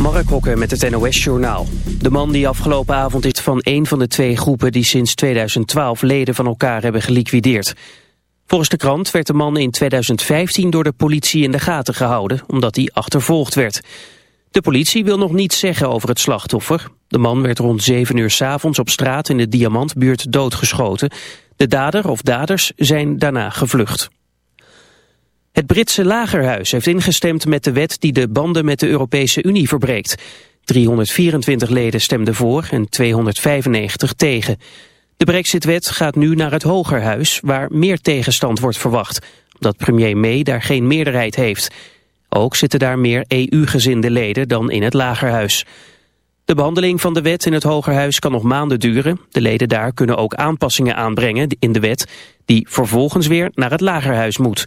Mark Hokker met het NOS-journaal. De man die afgelopen avond is van een van de twee groepen... die sinds 2012 leden van elkaar hebben geliquideerd. Volgens de krant werd de man in 2015 door de politie in de gaten gehouden... omdat hij achtervolgd werd. De politie wil nog niets zeggen over het slachtoffer. De man werd rond 7 uur s'avonds op straat in de Diamantbuurt doodgeschoten. De dader of daders zijn daarna gevlucht. Het Britse lagerhuis heeft ingestemd met de wet die de banden met de Europese Unie verbreekt. 324 leden stemden voor en 295 tegen. De brexitwet gaat nu naar het Hogerhuis, waar meer tegenstand wordt verwacht, omdat premier May daar geen meerderheid heeft. Ook zitten daar meer EU-gezinde leden dan in het Lagerhuis. De behandeling van de wet in het Hogerhuis kan nog maanden duren. De leden daar kunnen ook aanpassingen aanbrengen in de wet, die vervolgens weer naar het Lagerhuis moet.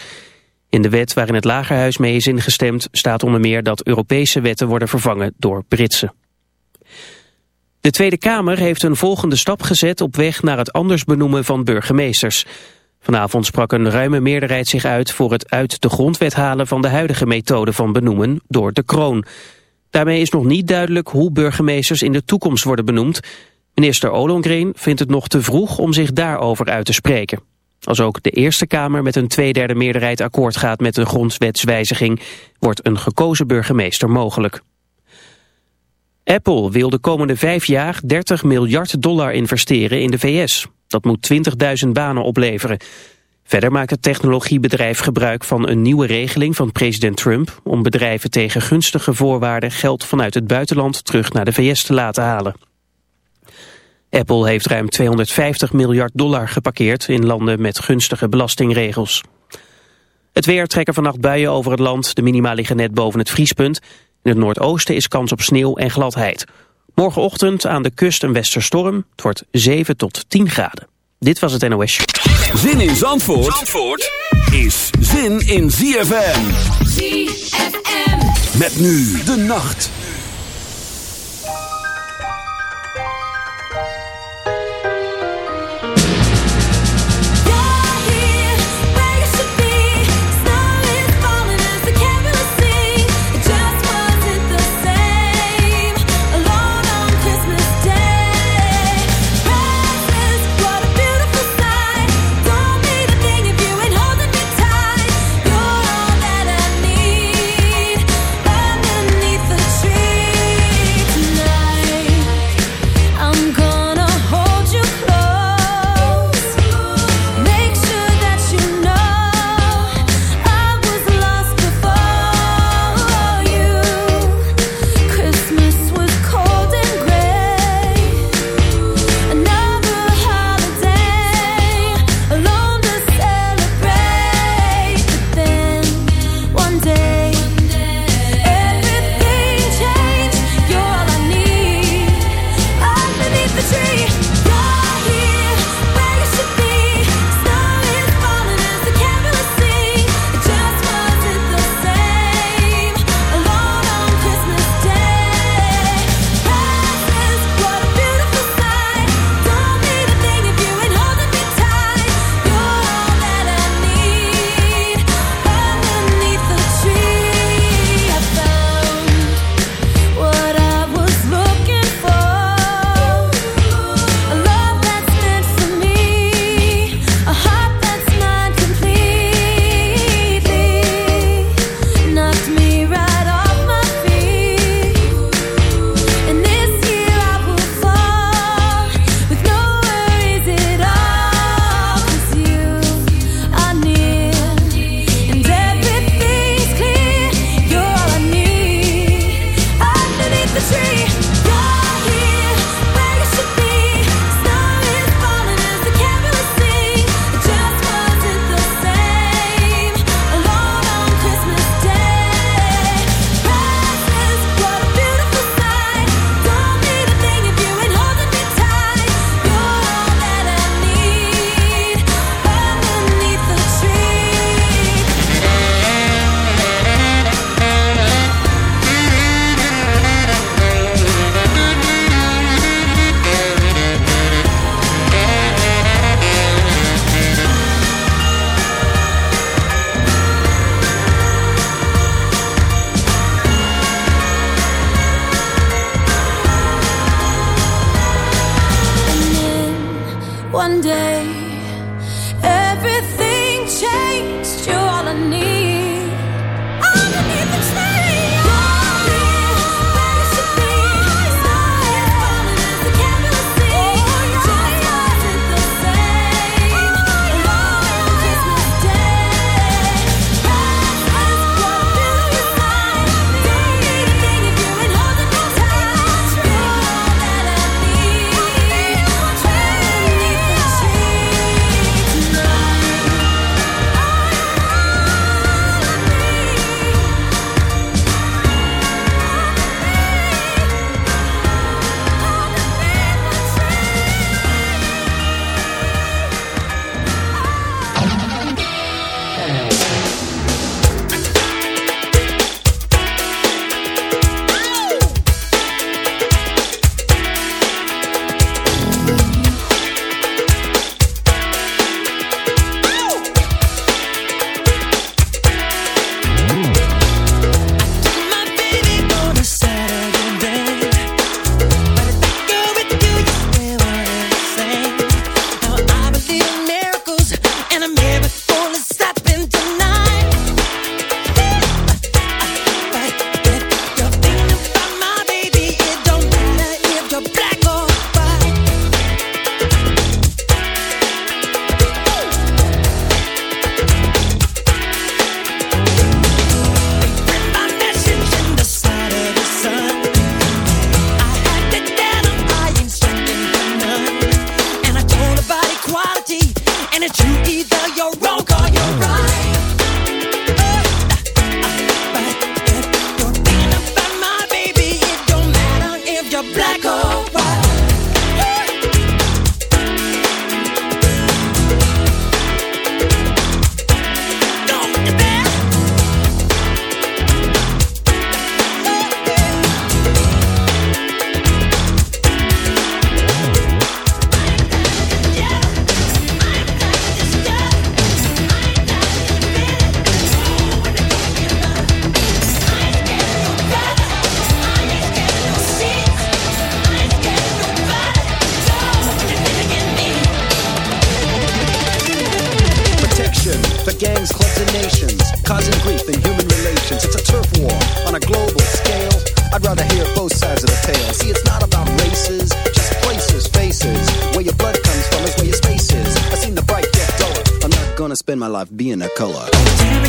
In de wet waarin het Lagerhuis mee is ingestemd staat onder meer dat Europese wetten worden vervangen door Britse. De Tweede Kamer heeft een volgende stap gezet op weg naar het anders benoemen van burgemeesters. Vanavond sprak een ruime meerderheid zich uit voor het uit de grondwet halen van de huidige methode van benoemen door de kroon. Daarmee is nog niet duidelijk hoe burgemeesters in de toekomst worden benoemd. Minister Ollongren vindt het nog te vroeg om zich daarover uit te spreken. Als ook de Eerste Kamer met een tweederde meerderheid akkoord gaat met de grondwetswijziging, wordt een gekozen burgemeester mogelijk. Apple wil de komende vijf jaar 30 miljard dollar investeren in de VS. Dat moet 20.000 banen opleveren. Verder maakt het technologiebedrijf gebruik van een nieuwe regeling van president Trump... om bedrijven tegen gunstige voorwaarden geld vanuit het buitenland terug naar de VS te laten halen. Apple heeft ruim 250 miljard dollar geparkeerd in landen met gunstige belastingregels. Het weer trekken vannacht buien over het land. De minima liggen net boven het vriespunt. In het noordoosten is kans op sneeuw en gladheid. Morgenochtend aan de kust een westerstorm. Het wordt 7 tot 10 graden. Dit was het NOS. Zin in Zandvoort, Zandvoort is zin in ZFM. ZFM. Met nu de nacht.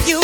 Yeah.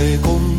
Cùng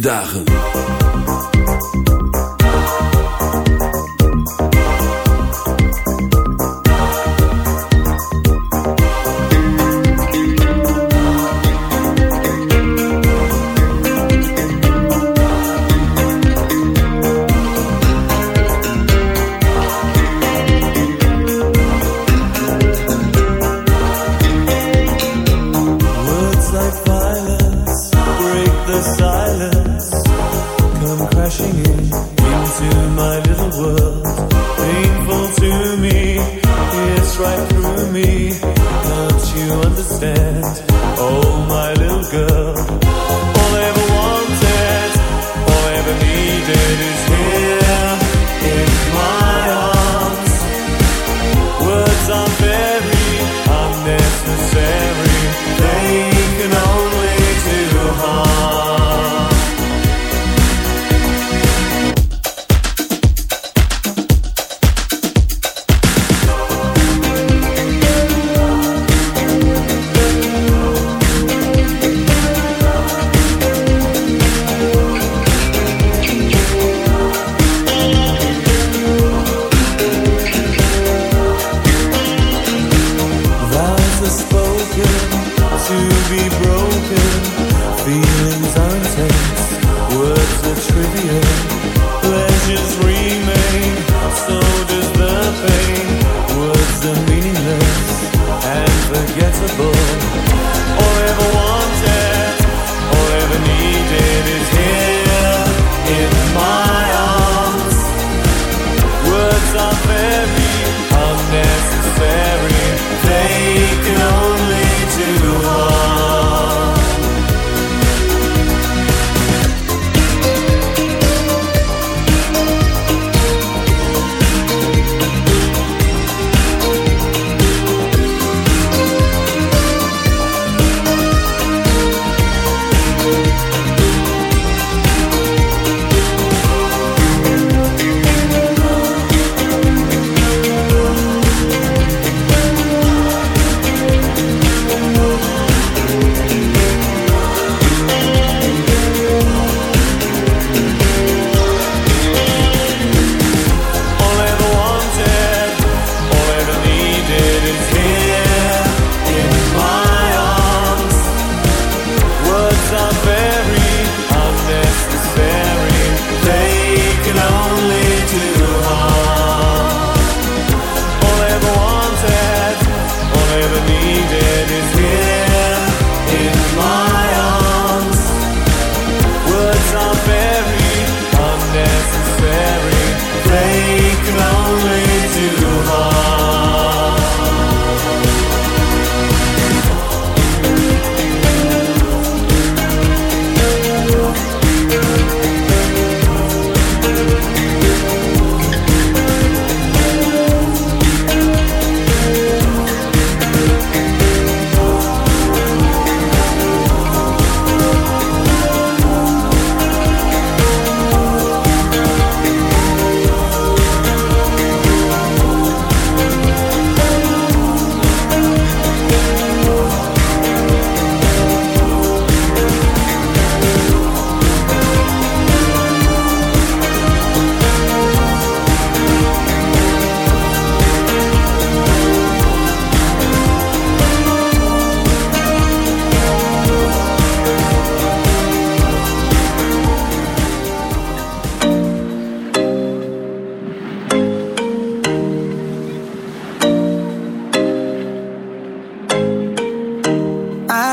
dagen.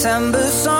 September song,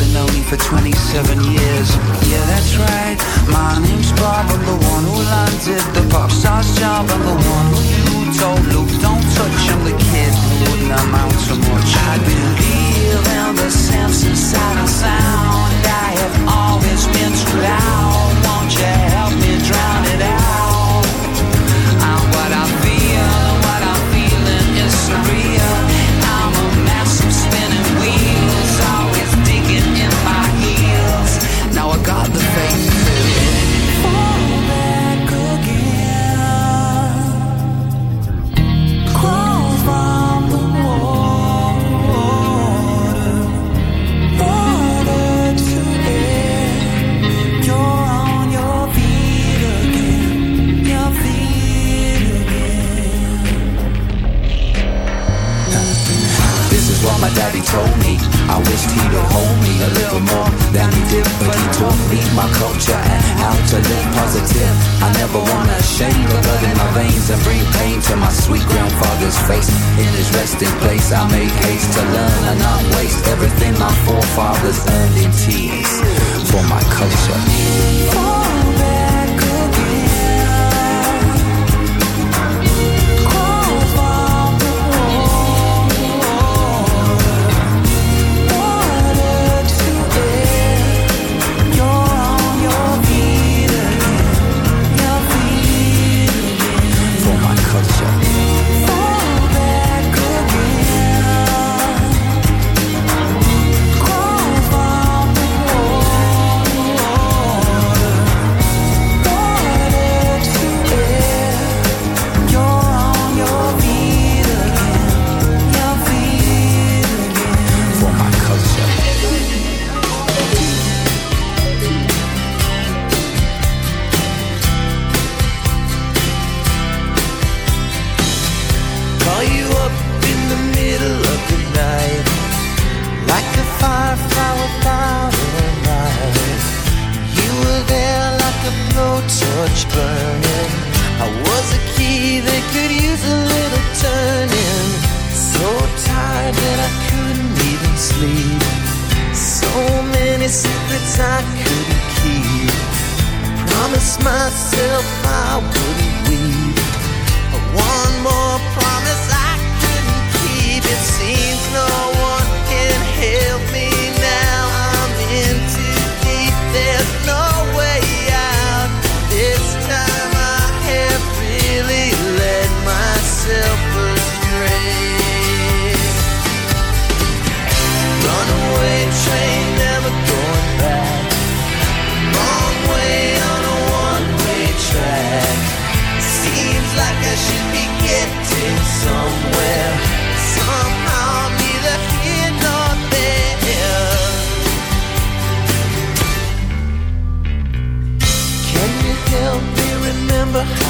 Been lonely for 27 years. Yeah, that's right. My name's Bob. I'm the one who landed the pop star's job. I'm the one who you told Luke don't touch. I'm the kid who wouldn't amount to much. I believe in the sense inside and sound. I have always been too loud. sleep. So many secrets I couldn't keep. Promised myself I wouldn't weep. One more promise I couldn't keep. It seems no.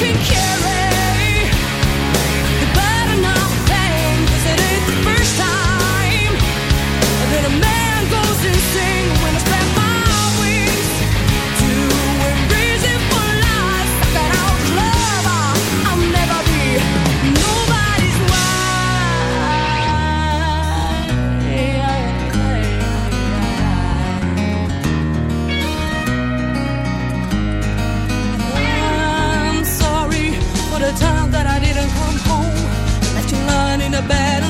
sincere a battle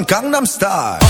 van Gangnam Style.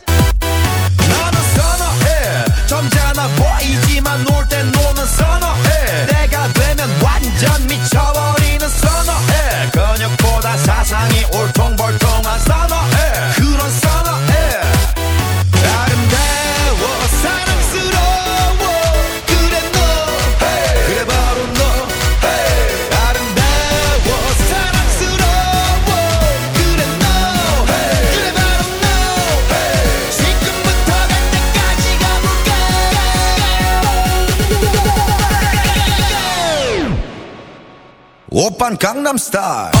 Gangnam Style.